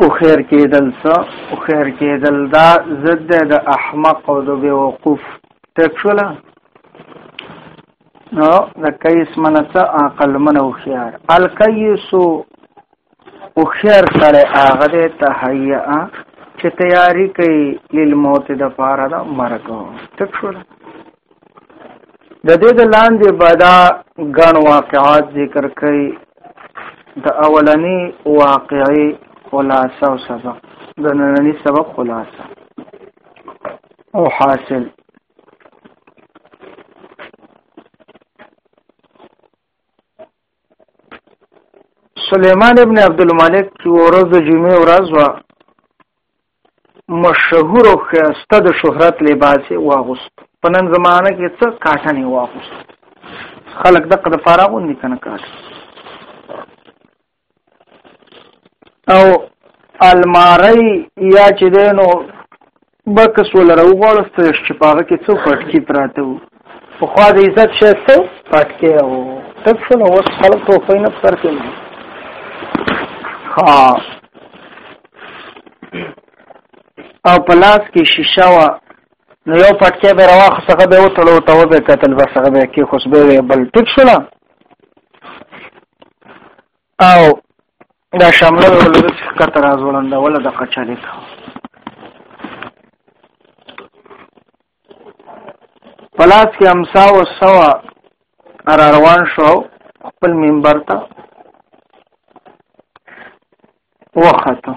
او خیر کېدل څه او خیر کېدل دا ضد د احمق او د بیوقوف تکشولا نو د کیس منڅ عقل من او خيار الکیس او خیر سره هغه د تهیا چې تیاری کوي لیل موت د پاره د مرګ تکشولا د دې د لاندې بدا غن واقعات ذکر کړي د اولنی واقعي خلاصه او سبق د نننی سبق خلاصه او حاصل سليمان ابن عبد الملک چې ورځ د جمعې ورځ وا مشهور او خسته د شهرت لباس واغوست په نن زمانه کې څه کاټن واغوست خلک دغه د فارغ وندي کنه کاټ او الماری یا چې دینو بکس ولر وغوړست چې پاغه کې څو پټکی پراته وو په خوا د عزت شته پټکی وو تک شو نو خلک ټوپې نه سر کې ها او په لاس کې شیشه وه نو یو پټکی به رواخ څخه به وتړو ته و به قتل به څخه به کې خوشبه وي بل ټیک شولا او دا شامله به ولر څخه کتر ازولنده ولا د قچالې کاو پلاس کې امسا او سوا را روان شو خپل منبر ته وخته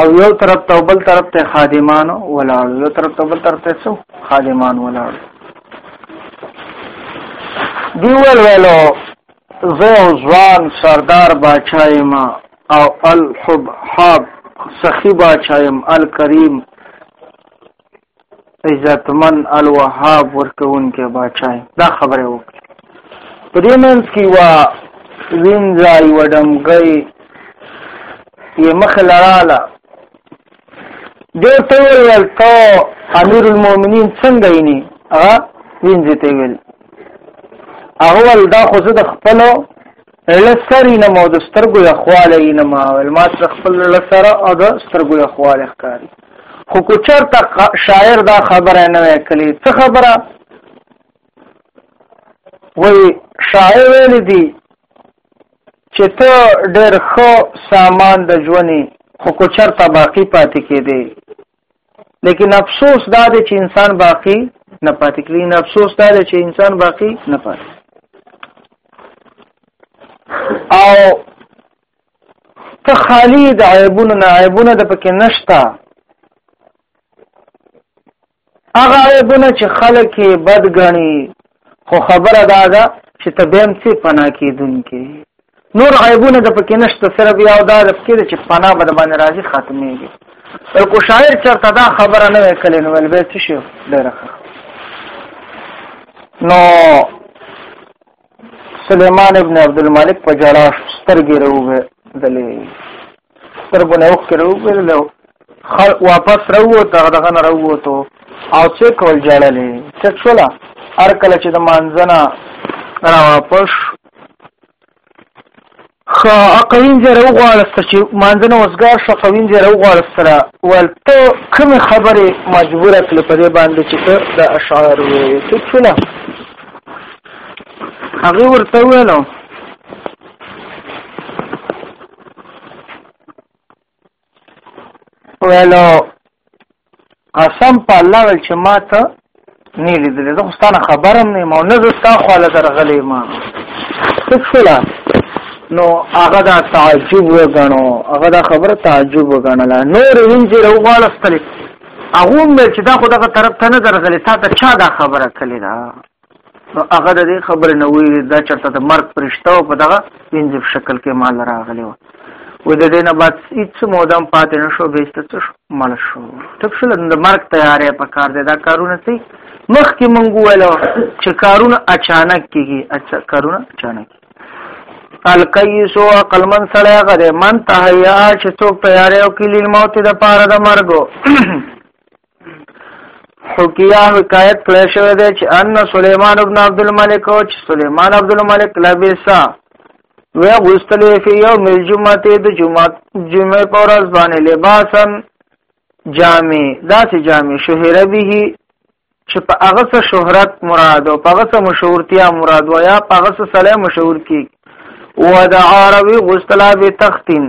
او یو طرف ته بل طرف ته خادمان ولاړ یو طرف ته بل طرف ته څو خادمان ولاړ دی ول ویلو زه ځوان سردار بچایم او الحب حب سخی بچایم الکریم عزتمن الوهاب ورکوونکی باچای دا خبره وکړه په دې منځ کې وا وینځه یو ډمګۍ یې مخ لراله دې ته ویل ته امیر المؤمنین څنګه یې نه هغه وینځه ته ویل هغه ول دا خو زه د خپل له سری نه مو د سترګو یخواله یې نه ماول ما سره خپل له سره او د سترګو یخواله ښکاري خو کو چرته شاعر دا خبره نه وی کلی څه خبره وی شاعر ویل دی چې ته ډېر ښه سامان د ژوندې خو کو چرته باقی پاتې کېدی لیکن افسوس دا دی چې انسان باقی نه پاتې کړي نه افسوس دا دی چې انسان باقی نه پاتې او ته خالی د عیبونو نه عیبونه د پکې نشتا هغه عیبونه چې خلک یې بد غني خو خبره دا ده چې ته به هم څه پناه کیدونکې نور عیبونه د پکې نشته صرف یو دا د پکې چې فنا به د باندې راځي ختمېږي بل کو شاعر چرته دا خبره نه وکړي نو ول به څه شي ډېره نو سليمان ابن عبد الملک په جړا سترګې روغه دلې سترګو نه اوښکې راوبېدل او واپس راووت هغه دغه نه راووتو او چک ول جړلې چک شوله هر کله چې د مانځنه را واپس خو قوین زه راوغواړسته چې مانځنه وزګار شو قوین زه راوغواړسته ول ته کوم خبرې مجبوره کړې په دې باندې چې ته د اشعار وې څه شوله هغه ورته ویلو ویلو قسم په الله ول چې ما ته نه لیدل زه خوستانه خبرم نه مو نه زستا خو له درغلې ما څه نو هغه دا تعجب وګڼو هغه دا خبره تعجب وګڼله نور وینځي روغالستل هغه مې چې دا خو دغه طرف ته نه درغلې تا ته چا دا خبره کړې ده نو هغه د دې خبرې نه ویل دا چرته د مرګ پرشته او په دغه پنځه شکل کې مال راغلی و و د دې نه بعد هیڅ مودم پاتې نشو به ست شو مړ شو ټک شو د مرګ تیارې په کار دی دا کارونه سي مخ کې مونږ ویلو چې کارونه اچانک کیږي اچھا کارونه اچانک الکیس او عقل من سره غره من تهیا چې څوک تیارې او کلی موت د پاره د مرګو حکیه حکایت کړی شوی دی چې ان سلیمان ابن عبد الملک او چې سلیمان عبد الملک لبیسا و غسلې فی یوم الجمعه د جمعه جمعه پر ورځ باندې لباسن جامع داسې جامع شهر به چې په هغه څه شهرت مراد او په هغه څه مشهورتیا مراد و یا په هغه څه سلام مشهور کی و د عربي غسلا به تختین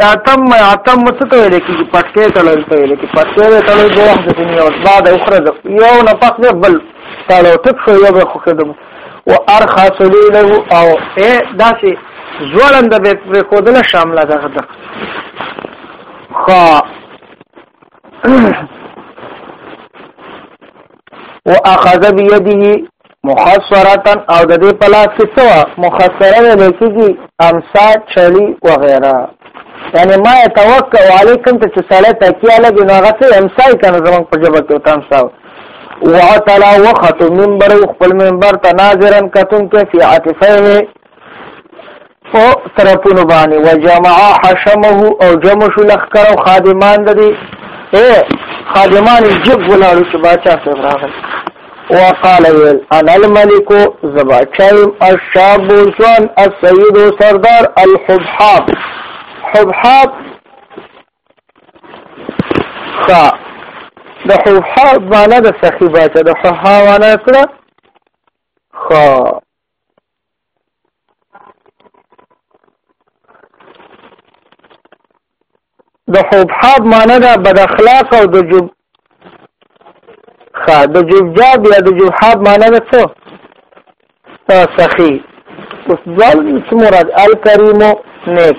تاتم اتم څه ته ویل کېږي پټکې تړل ته ویل کېږي پټکې به تړل دوه وخت د دنیا او بعد اخره د یو نه پس نه بل تړل ټک شو یو به خوښه دم او ارخا سلی له او اے داسې زوړند به پر کودل شامله دغه د خا واخذ بيده مخصرتن او د دې په لاس کې څه وه مخصره ویل کېږي امسا چړي وغیره یعنې ما یې توکه والې کوم ته چې سړی تکیه لګي نو هغه څه امسا یې که نه زموږ په ژبه کې ورته امسا وعتلا وختو منبر خپل منبر ته ناظرا کتونکی فی عاطفه په طرفونو باندې وجمع حشمه او جمع شو لخر او خادمان د دې اے خادمان جب ولاړو چې باچا صاحب راغل وقال ويل انا الملك زباچایم الشاب ځوان السيد سردار الحبحاب حبحاب خا د حبحاب معنی د سخی باچا د حبحاب معنی کړه خا د حبحاب معنی ده بد اخلاق او د جب خا د جبجاب یا د جبحاب معنی ده څه سخی اوس ځل څه مراد الکریم نیک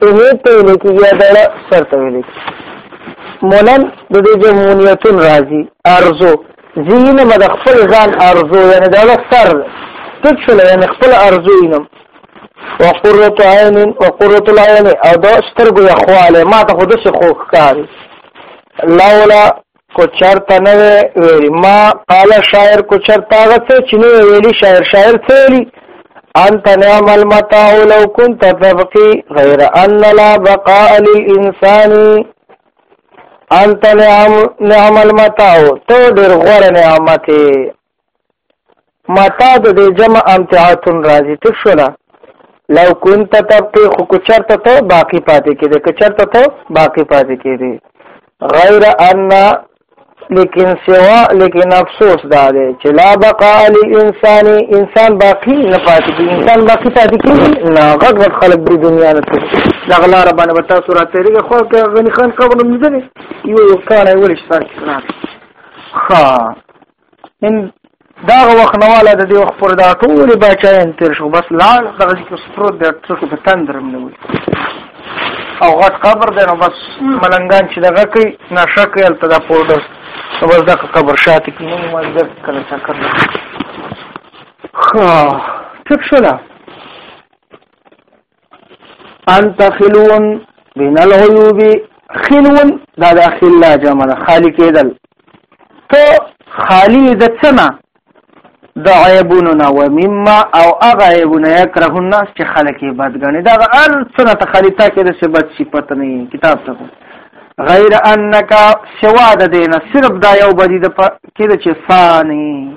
سهیب ته ویل کېږي یا دړه سر ته ویل کېږي مولن د دې جمهوریتون راځي ارزو زینه مد خپل ځان ارزو یعنی دړه سر ټیک شول یعنی خپل ارزو اینم وقرۃ عین وقرۃ العین او دا سترګو یخواله ما ته خود څه خوښ کاری لولا کو چرته نه ویلی ما قال شاعر کو چرته هغه څه چې نه ویلی شاعر شاعر څه ویلی انت نعم المتاع لو كنت تبقي غير ان لا بقاء للانسان انت نعم نعم المتاع تو ډیر غوړ نعمت متا د دې جمع امتعاتن راځي ټیک شو نه لو كنت تبقي خو کچرته ته باقی پاتې کېده کچرته ته باقی پاتې کېده غیر ان لیکن سوا لیکن افسوس دا دی چې لا بقا علی انسان انسان باقی نه پاتې کېږي انسان باقی پاتې کېږي نه غټ غټ خلک د دنیا نه تللی دا غلا را باندې وتا سورا تیرې خو که غنی خان قبر نه دي یو کانه ولې شپه کې خا ان دا وخت نه والا د دې وخت پر دا ټول بچاین تیر شو بس لاړ دغه کې سپروت د څوک په تندرم نه وي او غټ قبر دی نو بس ملنګان چې دغه کوي نشه کوي هلته دا پوډر نو بس دغه قبر شاته کې نو مازدر کله چکر نه ښه ټیک شوله انت خلون من العيوب خلون دا د خلا جمع خالی کېدل ته خالی د څنا د عیبونو نه و مما او هغه عیبونه یکره الناس چې خلک یې بد ګڼي دا هر څه نه ته خالی تا کې د څه بد صفت نه کتاب ته غیر انک سوا د دینه صرف دا یو بدی د کې چې فانی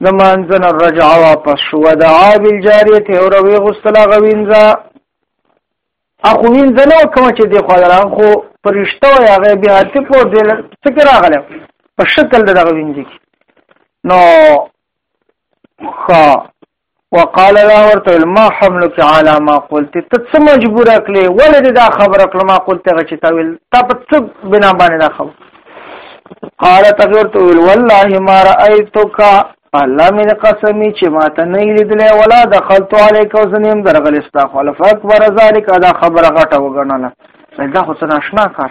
لمانځنه الرجع واپس شو دعا بالجاریه او روي غسل غوینځه اخو وینځه نو کوم چې دی خو دران خو پرشته او هغه بیا ته په دې څکه راغله په شکل دغه وینځي نو خا وقال لا ورته ما حملك على ما قلت ته څه مجبور کړې ولې دې دا خبره کړم ما قلت هغه چې تاویل تا په څه بنا باندې دا خبره قال تغیر تو والله ما رايتك الله من قسمی چې ما ته نه لیدلې ولا دخلت عليك وزنیم درغل استغفر فاكبر ذلك دا خبره غټه وګڼله دا خو څه ناشنا کار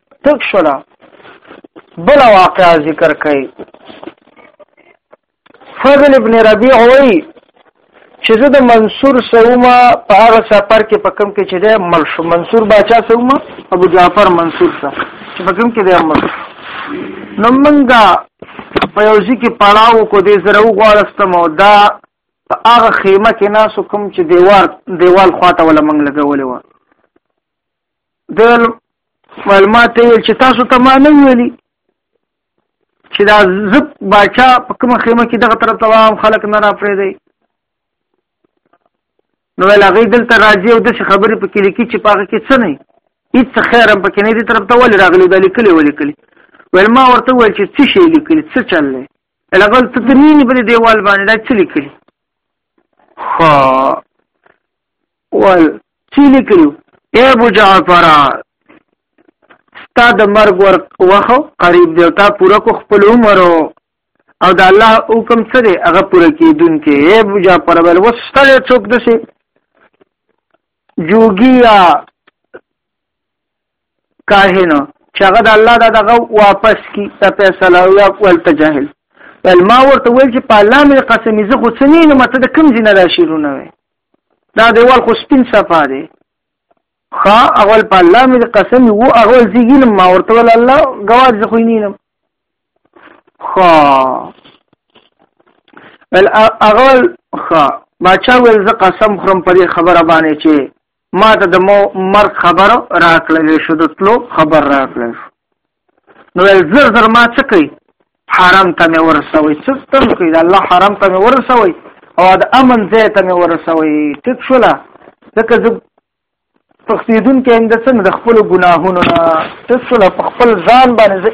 تک شولا بل واقع ذکر کړي فضل ابن ربيع وی چې زه د منصور سوما په هغه سفر کې په کوم کې چې ده مل شو منصور باچا سوما ابو جعفر منصور سره چې په کوم کې ده مل نو منګه په یو ځکه پړاو کو دې زره وغواړستم او دا په هغه خیمه کې ناسو کوم چې دیوار دیوال خواته ولا منګ لګولې و د معلومات یې چې تاسو ته ما نه ویلي چې دا زب باچا په کومه خیمه کې دغه طرف ته عام خلک نه را پرې دی نو ویل هغه دلته راځي او د خبرې په کې لیکي چې پاګه کې څه نه هیڅ خیر هم پکې نه دي طرف ته ول راغلي د لیکلې ولیکلي ول ما ورته ویل چې څه شي لیکلي څه چل نه لګل ته د نینې په دیوال باندې دا څه لیکلي خو وال چې لیکلو اے ابو جعفر ستا د مرګ ور وخو قریب دی تا پوره کو خپل عمر او د الله حکم څه دی هغه پوره کیدون کې اے ابو جعفر ول وسته څوک دسه جوګیا کاهنو چې هغه د الله دا دغه واپس کی ته فیصله او ول تجاهل بل ما ورته ویل چې په الله مې قسم زه خو سنین مته د کم زینه راشیرونه وي دا دیوال خو سپین صفا دی خا اول په الله مې قسم وو اول زیګینم ما ورته ول الله گواز خو نینم خا بل اول خا باچا ول ز قسم خرم په خبره باندې چې ما ته د مرګ خبر راکړل شو د تلو خبر راکړل شو نو ویل زر زر ما څه کوي حرم ته مې ورسوي څه ستم کوي د الله حرم ته مې ورسوي او د امن ځای ته مې ورسوي ټیک شوله ځکه زه تخصیدون کې هم د څه د خپل ګناهونو نه ټیک شوله په خپل ځان باندې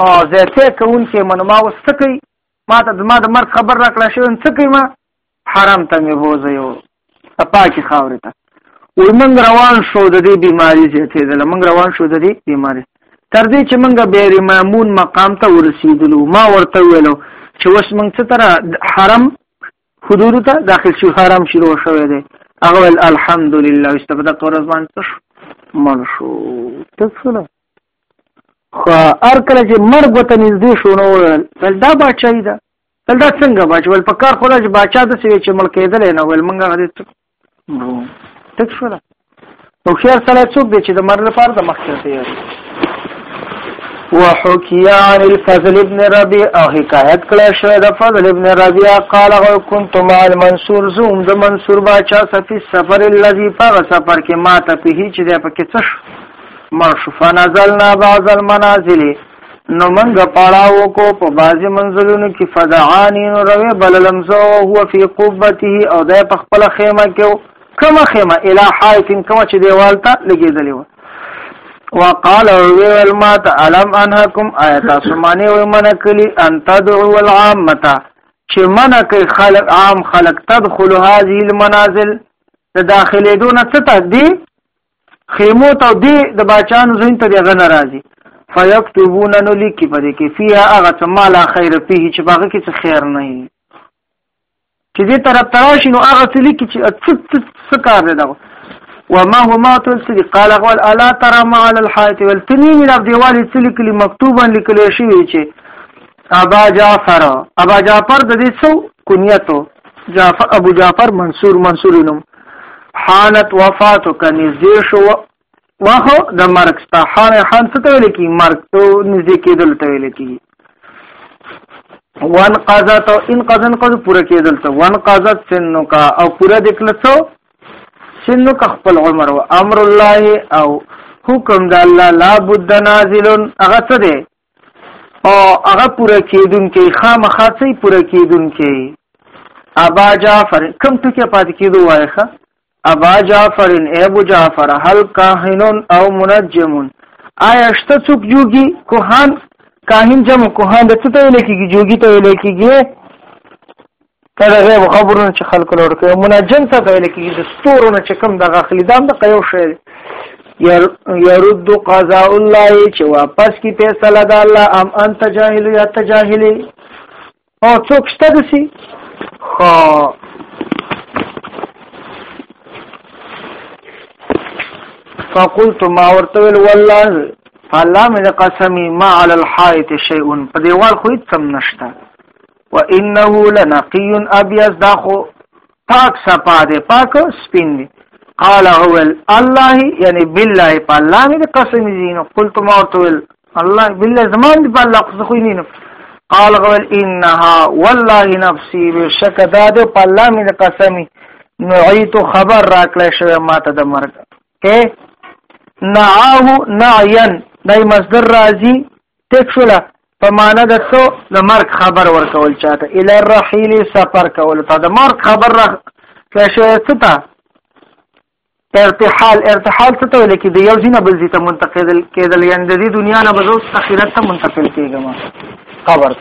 او زیاته کوون کې منما وسته کوي ما ته ما د مرګ خبر راکړه شوی څه کوي ما حرم ته مې بوځئ او پاکې خاورې ته وی موږ روان شو د دې بیماری زیاتېدله موږ روان شو د دې بیماری تر دې چې موږ بیر مامون مقام ته ورسېدلو ما ورته ویلو چې اوس موږ څه تر حرم حدود ته داخل شو حرم شروع شوی دی هغه ویل الحمدلله استفاده تور ځوان څه شو مړ شو ټک شو نه خو هر کله چې مرګ وته نږدې شو نو دا بادشاهي ده تل دا څنګه باچ ول په کار خدا چې باچا د سوي چې ملک کېدل نه ول منګه غدي تک شو لا او خیر سره څوک دی چې د مر لپاره د مخکې دی وحكي عن الفضل ابن ربيع او حکایت کړه شوی د فضل ابن ربيع قال او كنت مع المنصور زوم د منصور باچا سفي سفر الذي پر سفر کې ما ته په هیڅ دی په کې څه مر شو فنزلنا بعض المنازل نو منګه پړاو کو په بازي منزلونو کې فدعانی نو روي بللم زو هو فی قبته او د په خپل خیمه کې کوم خیمه الی حایت کوم چې دیوال ته لګیدلې و وقال ویل ما ته علم انهکم آیات سمانه و من کلی ان تدعو العامه چې من کوي خلق عام خلق تدخل هذه المنازل د داخلي دون څه ته دی خیمو ته دی د باچانو زین ته دغه ناراضي فیکتبون نو لیکي په دې کې فيها هغه څه ما لا خیر فيه چې باغ کې څه خیر نه وي چې دې طرف تراشي نو هغه څه لیکي چې څه څه کار دی دغه وما هما تلسدي قال قال الا ترى ما على الحائط والتنين لا دیوال څه لیکلي مکتوبا لیکل شوی چې ابا جعفر ابا جعفر د دې څو کنیتو جعفر ابو جعفر منصور منصور نوم حانت وفاتو که نزدې شو وخو د مرګ ستا حان حان څه ته ویل کی مرګ ته نږدې کېدل ته ویل کی وان قضا ته ان قضا قضا پوره کېدل ته وان قضا سنو کا او پوره دکله څو سنو کا خپل عمر او امر الله او حکم د الله لا بد نازل هغه څه دی او هغه پوره کېدونکې خامخا څه پوره کېدونکې ابا جعفر کم ټکی پات کېدو وایخه ابا جعفر ابو جعفر هل کاهن او منجم آیا شته څوک جوګي کوهان کاهن جمع کوهان د څه ته ویل کېږي جوګي ته ویل کېږي دا د غیب خبرونه چې خلکو لور کوي منجم څه ویل کېږي د ستورو نه چې کوم دغه خلی دام د قیو شی یرد قضاء الله چې واپس کی فیصله د الله ام انت جاهل یا تجاهلی او څوک شته دسی خو فقلت ما ورته ویل والله الله مې قسمي ما على الحائط شيء په دیوال خو هیڅ هم نشته وانه لنقي ابيض دا خو پاک صفا دی پاک سپین دی قال هو الله یعنی بالله په الله مې قسم دین قلت ما تول الله بالله زمان دی په الله قسم خو نه قال غول انها والله نفسي بشک دا دی په الله مې قسم نعيت خبر راکړې شوی ماته د مرګ کې نعاه نعين دای مصدر راځي تکفلا په معنا د څو د مرګ خبر ورکول چاته ال الرحیل سفر کول ته د مرګ خبر را کشه ستا ارتحال ارتحال څه ته ویل کی دی یو ځینه بل ځای ته منتقل کېدل یعنی د دې دنیا نه بزو اخرت ته منتقل کېږم قبر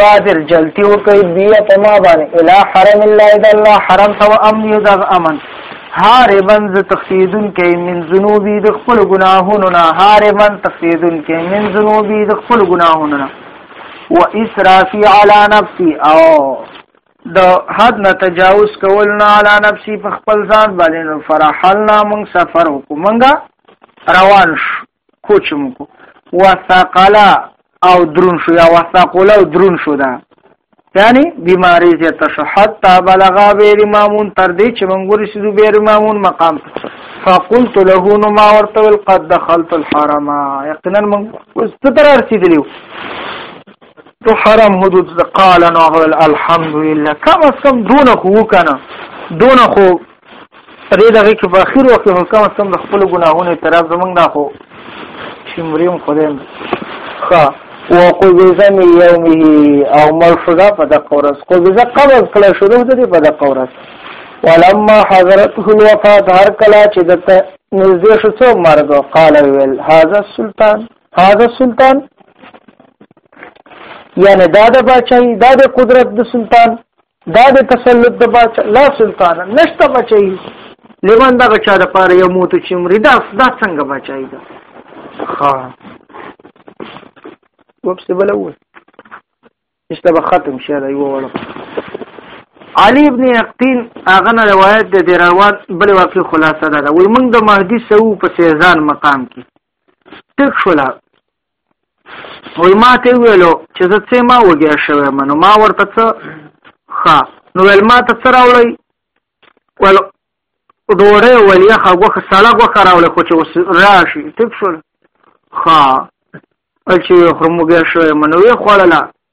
بعد الجلتی وکي بیا په ما باندې اله حرم الله اذا الله حرم تو امن یذغ امن هاربن ز تخفیدن کې من ذنوبی د خپل ګناهونو نه هاربن تخفیدن کې من ذنوبی د خپل ګناهونو نه و اسرافی علی نفسی او د حد نه تجاوز کول نه علی نفسی په خپل ځان باندې فرحلنا من سفر وکمنګا روان شو کوچ مو کو وثقلا او درون شو یا وثقلا او درون شو دا یعنی بیماری زیات شو حتا بلغا بیر مامون تر دې چې مونږ ورسېدو بیر مامون مقام فقلت له نو ما ورته ول قد دخلت الحرم یقینا مونږ اوس تر رسیدلیو تو حرم حدود قال نو الحمد لله کم از کم دون خو کنه دون خو په دې دغه کې په اخر وخت کې کم از کم د خپل ګناهونو اعتراف زمونږ نه خو چې مریم خدای ښه وقبض من يومه او مرفضه په دقه ورځ قبضه قبض کړه شروع دې په دقه ورځ ولما حضرته الوفات هر کلا چې د نږدې شو څو مرګ قال ویل هاذا سلطان هاذا سلطان یعنی دا د بچای دا د قدرت د سلطان دا د تسلط د باچ لا سلطان نشته بچي لمن دا چا د پاره یو موت چې مردا دا څنګه بچای دا ها وبس بلول مشته به ختم شه دا یو وړه علي ابن یقین هغه نه روایت د دروان بل واقع خلاصه ده وي موږ د مهدی سو په سیزان مقام کې تک شولا وای ما ته ویلو چې زه څه ما وګیا شوی منو ما ورته څه ښا نو ول ما ته څه راوړی ول ډوړې ول یا خو غوخه سالا غوخه راوړل خو چې اوس راشي ټیک شول ښا چې خرموګیا شوی منو یې خوړله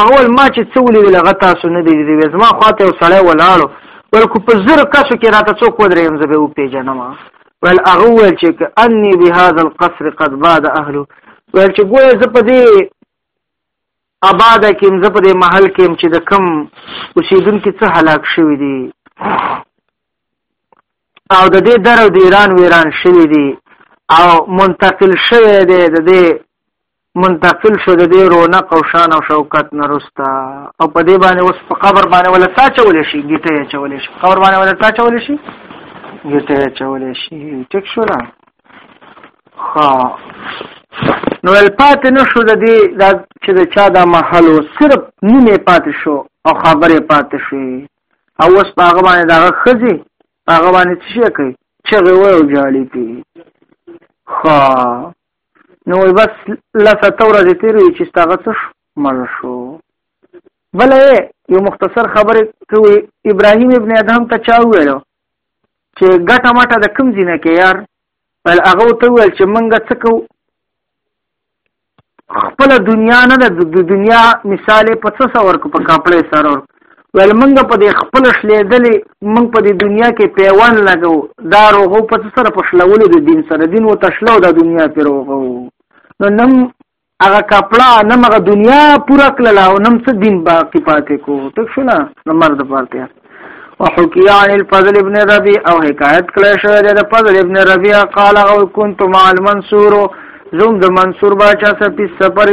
اول ما چې څه ولیدل هغه تاسو نه دی لیدلی زما خواته یو سړی ولاړو ویل خو په زر کسو کې راته څوک ودرېږم زه به یې وپېژنم ویل هغه وویل چې که اني بهذا القصر قد باد اهله ویل چې ګویا زه په دې آباده کې زه په دې محل کې چې د کم اوسېدونکي څه هلاک شوي دي او د دې درو د ایران ویران شوي دي او منتقل شوی دی د دې منتقل شو د دې رونق او شان او شوکت نه رستا او په دې باندې اوس په قبر باندې ولا تا چولې شي ګټه چولې شي قبر باندې ولا تا چولې شي ګټه چولې شي ټیک شو نه ها نو الفات نه شو د دې دا چې د چا د محلو صرف نیمه پات شو او خبره پات شي او اوس په هغه باندې دا خزي هغه باندې څه کوي چې غوي او جالي کوي ها نو وای بس لس اته ورځې تېرې وي چې ستاغه څه شو مړ شو بله یو مختصر خبرې کوي ابراهیم ابن ادهم ته چا وویلو چې ګټه مټه د کوم ځینه کې یار بل هغه ته ویل چې منګه څه کو خپل دنیا نه د دنیا مثال په څه سور کو په کپړې سره ور ویل موږ په دې خپل شلیدلې موږ په دې دنیا کې پیوان لګو دا روغو په سره په شلولو د دین سره دین و تشلو د دنیا په روغو نو نم هغه کپړه نم هغه دنیا پورا کړل او نم څه دین باقی پاتې کو ټک شو نه نو مرد پاتې وحكي عن الفضل ابن ربيع او حکایت کړی شوی دی د فضل ابن ربيع قال او كنت مع المنصور زوم د منصور باچا سره په سفر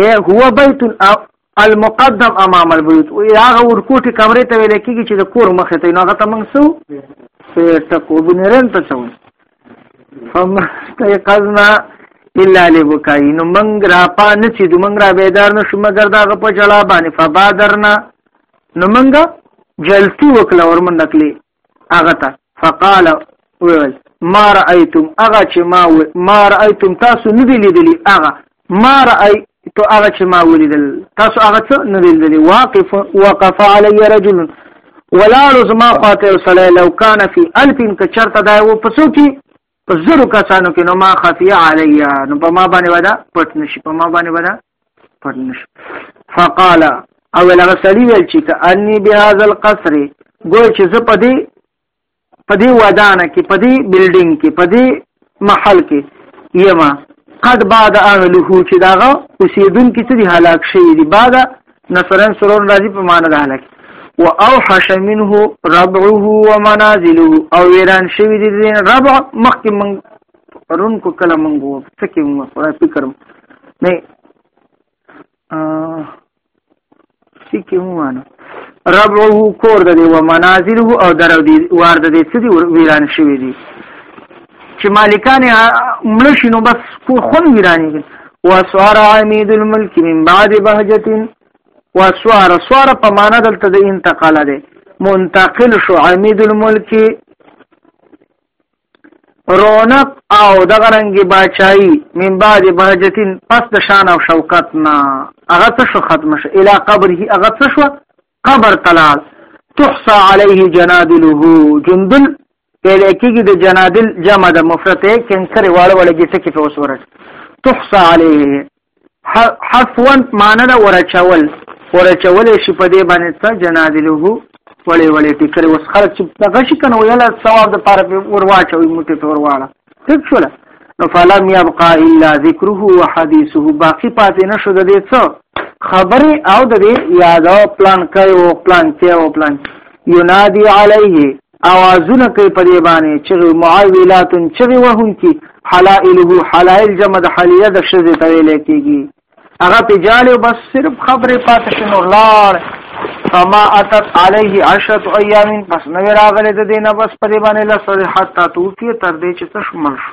اے هو بیت المقدم امام البیوت او هغه ورکوټي کمرې ته ویل کېږي چې د کور مخې ته نو هغه ته موږ سو سیټه کو بنرن ته سو فما استيقظنا الا لبكاي نو موږ را پانه چې د موږ را بیدار نشو مګر دا په جلا باندې فبادرنا نو موږ جلتی وکړه ورمن نکلی هغه ته فقال ویل ما رأيتم هغه چې ما و... ما رأيتم تاسو نه دی لیدلی هغه ما رأي تو هغه چې ما ولیدل تاسو هغه څه نه دی لیدلی واقف وقف علی رجل ولاړ زما خاطر صلی لو کان فی الف کچرته دا و پسو کی په زرو کسانو کې نو ما خفیا علیا نو په ما باندې ودا پټ نشي په ما باندې ودا پټ نشي فقال او لغه سړی ویل چې کأنی بهذا القصر ګوي چې زه په دې په دې ودانه کې په دې بلډینګ کې په دې محل کې یما قد بعد اهله چې داغه اوسیدون کې څه دي هلاک شي دي بعد نفرن سرور راځي په معنا د هلاک و اوحش منه ربعه ومنازله او ویران شوی دي دین ربع مخکې من رون کو کله منغو فکر مو خدای فکر نه فکر مو انا ربعه کور د دی و منازله او درو دی وارد دی څه دی ویران شوی دي چې مالکان مړ شي نو بس کو خون ویرانیږي واسوار عمید الملک من بعد بهجت واسوار سوار په معنا دلته د انتقال دی منتقل شو عمید الملک رونق او دغه رنګ باچای من بعد بهجتین پس د شان او شوکت نه هغه څه شو ختم شو الی قبره هغه څه شو قبر تلال تحصى عليه جنادله جندل پیدا کیږي د جنادل جمع د مفرد ته کنکره واړه وړه ګټه کې په وسورت تحصى عليه حفوا معنی دا ورچول ورچول شي په دې باندې څه جنادله وړي وړي ټکر وس خلک چې دغه شي کنه ویل ثواب د پاره په ورواچوي موټي په ورواړه ټیک شول نو فلم يبقى الا ذكره وحديثه باقي پاتې نشو د دې څه خبره او د دې یاد او پلان کوي او پلان کوي او پلان ينادي عليه اوازونه کوي په دې باندې چغې معولات چغې وهونکي حلائله حلائل جمع د حلیه د شزې ته ویل کېږي هغه په جاله بس صرف خبره پاتې شنو لاړ فما اتت عليه عشرة ايام بس نو راغله د دینه بس په دې باندې لسره حتا توفي تر دې چې تشمل شو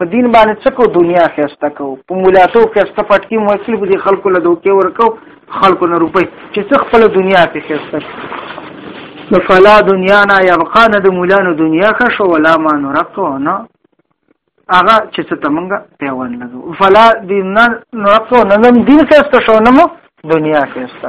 په دین باندې څه کو دنیا خسته کو په مولاتو خسته پټکی مو اصلي په خلکو له دوکې ورکو خلکو نه روپي چې څه خپل دنیا ته خسته نو فلا دنیا نه یبقا نه د مولانو دنیا خشو ولا ما نرقو نه هغه چې څه تمنګ پیوان لګو فلا دین نه نرقو نه دین خسته شو نه دنیا خسته